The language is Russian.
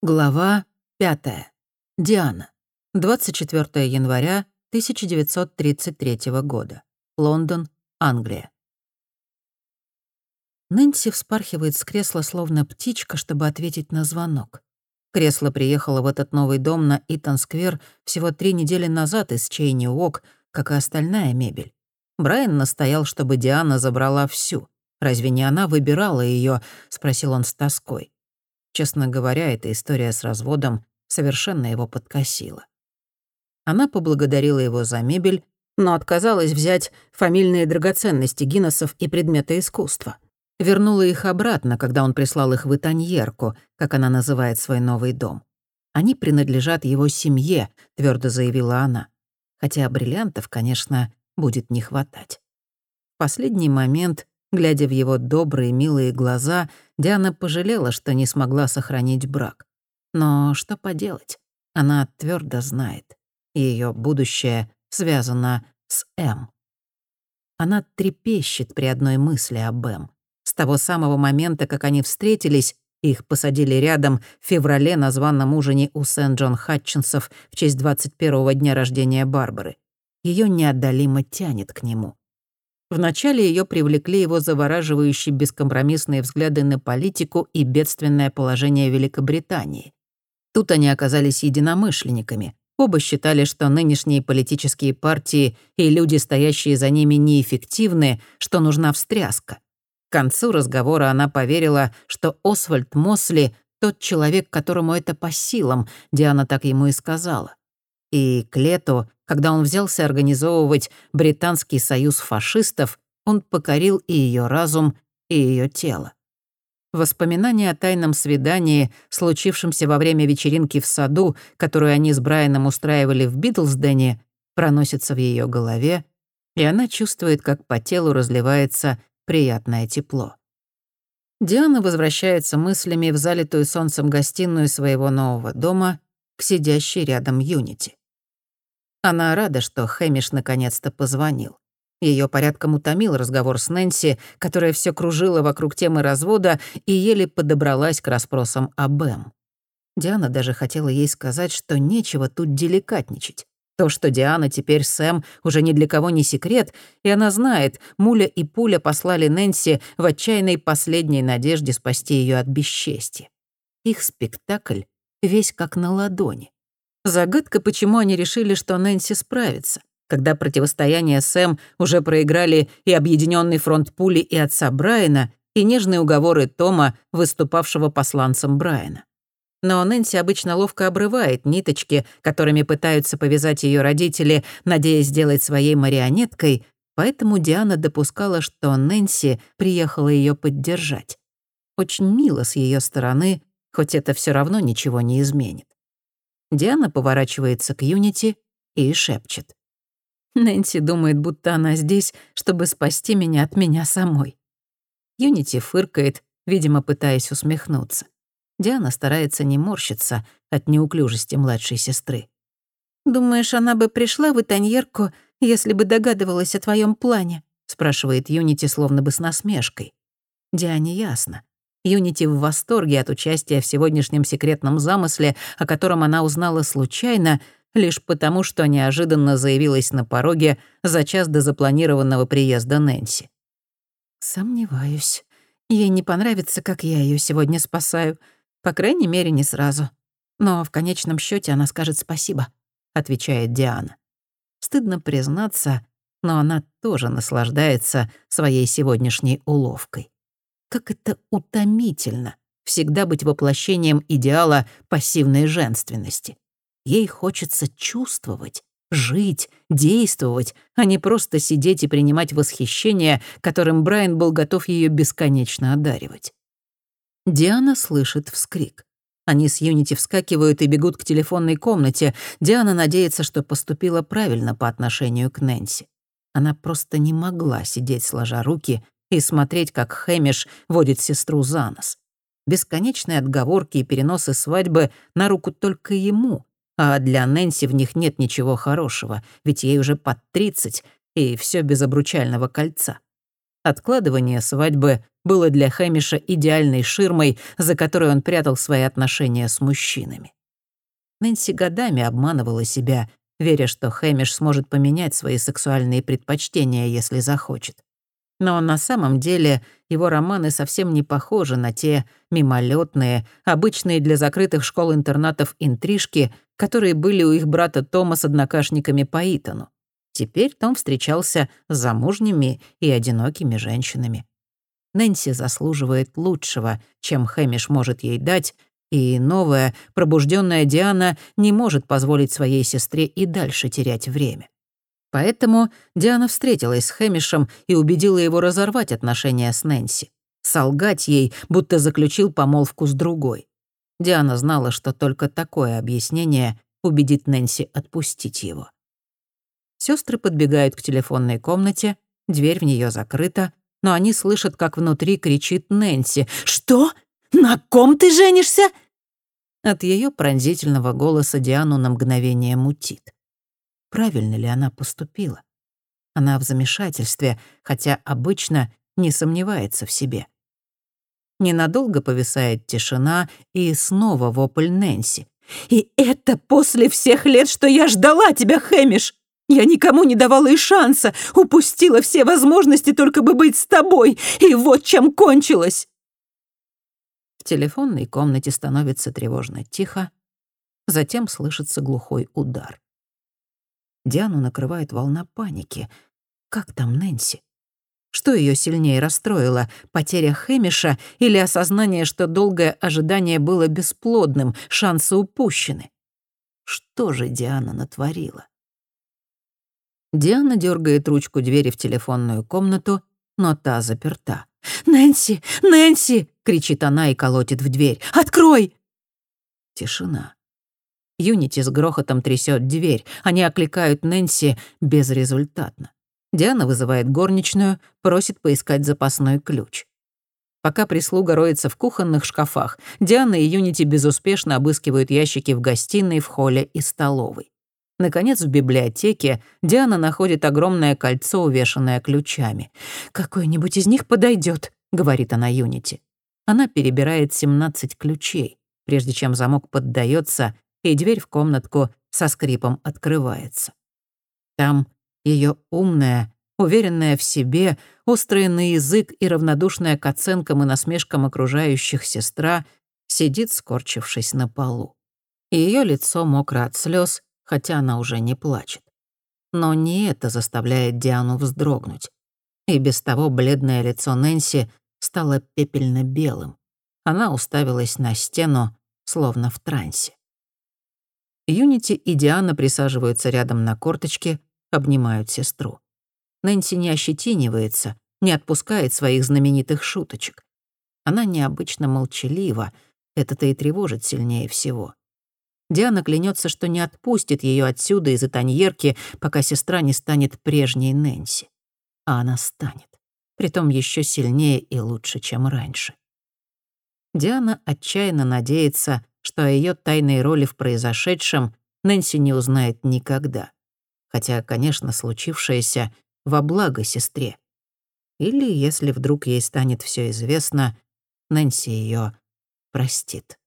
Глава 5. Диана. 24 января 1933 года. Лондон, Англия. Нэнси вспархивает с кресла, словно птичка, чтобы ответить на звонок. Кресло приехало в этот новый дом на Итан-сквер всего три недели назад из Чейни Уок, как и остальная мебель. Брайан настоял, чтобы Диана забрала всю. «Разве не она выбирала ее? спросил он с тоской. Честно говоря, эта история с разводом совершенно его подкосила. Она поблагодарила его за мебель, но отказалась взять фамильные драгоценности Гиннесов и предметы искусства. Вернула их обратно, когда он прислал их в Итаньерку, как она называет свой новый дом. «Они принадлежат его семье», — твердо заявила она. Хотя бриллиантов, конечно, будет не хватать. В последний момент Глядя в его добрые, милые глаза, Диана пожалела, что не смогла сохранить брак. Но что поделать? Она твердо знает. Ее будущее связано с М. Она трепещет при одной мысли об М. С того самого момента, как они встретились, их посадили рядом в феврале на званном ужине у Сент-Джон Хатчинсов в честь 21-го дня рождения Барбары. Ее неотдалимо тянет к нему. Вначале ее привлекли его завораживающие бескомпромиссные взгляды на политику и бедственное положение Великобритании. Тут они оказались единомышленниками. Оба считали, что нынешние политические партии и люди, стоящие за ними, неэффективны, что нужна встряска. К концу разговора она поверила, что Освальд Мосли — тот человек, которому это по силам, Диана так ему и сказала. И к лету когда он взялся организовывать Британский союз фашистов, он покорил и ее разум, и ее тело. Воспоминания о тайном свидании, случившемся во время вечеринки в саду, которую они с Брайаном устраивали в Битлсдене, проносятся в ее голове, и она чувствует, как по телу разливается приятное тепло. Диана возвращается мыслями в залитую солнцем гостиную своего нового дома к сидящей рядом Юнити. Она рада, что Хэмиш наконец-то позвонил. Ее порядком утомил разговор с Нэнси, которая все кружила вокруг темы развода и еле подобралась к расспросам об Эм. Диана даже хотела ей сказать, что нечего тут деликатничать. То, что Диана теперь Сэм, уже ни для кого не секрет, и она знает, Муля и Пуля послали Нэнси в отчаянной последней надежде спасти ее от бесчестия. Их спектакль весь как на ладони. Загадка, почему они решили, что Нэнси справится, когда противостояние Сэм уже проиграли и Объединенный фронт пули и отца Брайана, и нежные уговоры Тома, выступавшего посланцем Брайана. Но Нэнси обычно ловко обрывает ниточки, которыми пытаются повязать ее родители, надеясь сделать своей марионеткой, поэтому Диана допускала, что Нэнси приехала ее поддержать. Очень мило с ее стороны, хоть это все равно ничего не изменит. Диана поворачивается к Юнити и шепчет. Нэнси думает, будто она здесь, чтобы спасти меня от меня самой. Юнити фыркает, видимо, пытаясь усмехнуться. Диана старается не морщиться от неуклюжести младшей сестры. «Думаешь, она бы пришла в Итаньерку, если бы догадывалась о твоем плане?» — спрашивает Юнити словно бы с насмешкой. Диане ясно. Юнити в восторге от участия в сегодняшнем секретном замысле, о котором она узнала случайно, лишь потому, что неожиданно заявилась на пороге за час до запланированного приезда Нэнси. «Сомневаюсь. Ей не понравится, как я ее сегодня спасаю. По крайней мере, не сразу. Но в конечном счете она скажет спасибо», — отвечает Диана. Стыдно признаться, но она тоже наслаждается своей сегодняшней уловкой. Как это утомительно всегда быть воплощением идеала пассивной женственности. Ей хочется чувствовать, жить, действовать, а не просто сидеть и принимать восхищение, которым Брайан был готов ее бесконечно одаривать. Диана слышит вскрик. Они с Юнити вскакивают и бегут к телефонной комнате. Диана надеется, что поступила правильно по отношению к Нэнси. Она просто не могла сидеть сложа руки и смотреть, как Хэмиш водит сестру за нос. Бесконечные отговорки и переносы свадьбы на руку только ему, а для Нэнси в них нет ничего хорошего, ведь ей уже под 30, и все без обручального кольца. Откладывание свадьбы было для Хэмиша идеальной ширмой, за которой он прятал свои отношения с мужчинами. Нэнси годами обманывала себя, веря, что Хэмиш сможет поменять свои сексуальные предпочтения, если захочет. Но на самом деле его романы совсем не похожи на те мимолетные, обычные для закрытых школ-интернатов интрижки, которые были у их брата Тома с однокашниками по Итану. Теперь Том встречался с замужними и одинокими женщинами. Нэнси заслуживает лучшего, чем Хэмиш может ей дать, и новая, пробужденная Диана не может позволить своей сестре и дальше терять время. Поэтому Диана встретилась с Хэмишем и убедила его разорвать отношения с Нэнси. Солгать ей, будто заключил помолвку с другой. Диана знала, что только такое объяснение убедит Нэнси отпустить его. Сестры подбегают к телефонной комнате, дверь в нее закрыта, но они слышат, как внутри кричит Нэнси. «Что? На ком ты женишься?» От ее пронзительного голоса Диану на мгновение мутит правильно ли она поступила. Она в замешательстве, хотя обычно не сомневается в себе. Ненадолго повисает тишина, и снова вопль Нэнси. «И это после всех лет, что я ждала тебя, Хэмиш! Я никому не давала и шанса, упустила все возможности только бы быть с тобой, и вот чем кончилось!» В телефонной комнате становится тревожно тихо, затем слышится глухой удар. Диану накрывает волна паники. Как там Нэнси? Что ее сильнее расстроило, потеря Хэмиша или осознание, что долгое ожидание было бесплодным, шансы упущены? Что же Диана натворила? Диана дергает ручку двери в телефонную комнату, но та заперта. «Нэнси! Нэнси!» — кричит она и колотит в дверь. «Открой!» Тишина. Юнити с грохотом трясет дверь. Они окликают Нэнси безрезультатно. Диана вызывает горничную, просит поискать запасной ключ. Пока прислуга роется в кухонных шкафах, Диана и Юнити безуспешно обыскивают ящики в гостиной, в холле и столовой. Наконец, в библиотеке Диана находит огромное кольцо, увешанное ключами. «Какой-нибудь из них подойдет, говорит она Юнити. Она перебирает 17 ключей, прежде чем замок поддается и дверь в комнатку со скрипом открывается. Там ее умная, уверенная в себе, острая на язык и равнодушная к оценкам и насмешкам окружающих сестра сидит, скорчившись на полу. И ее лицо мокро от слез, хотя она уже не плачет. Но не это заставляет Диану вздрогнуть. И без того бледное лицо Нэнси стало пепельно-белым. Она уставилась на стену, словно в трансе. Юнити и Диана присаживаются рядом на корточке, обнимают сестру. Нэнси не ощетинивается, не отпускает своих знаменитых шуточек. Она необычно молчалива, это-то и тревожит сильнее всего. Диана клянется, что не отпустит ее отсюда из Этаньерки, пока сестра не станет прежней Нэнси. А она станет. Притом еще сильнее и лучше, чем раньше. Диана отчаянно надеется, что о ее тайной роли в произошедшем Нэнси не узнает никогда. Хотя, конечно, случившееся во благо сестре. Или, если вдруг ей станет все известно, Нэнси ее простит.